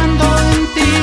pensando en.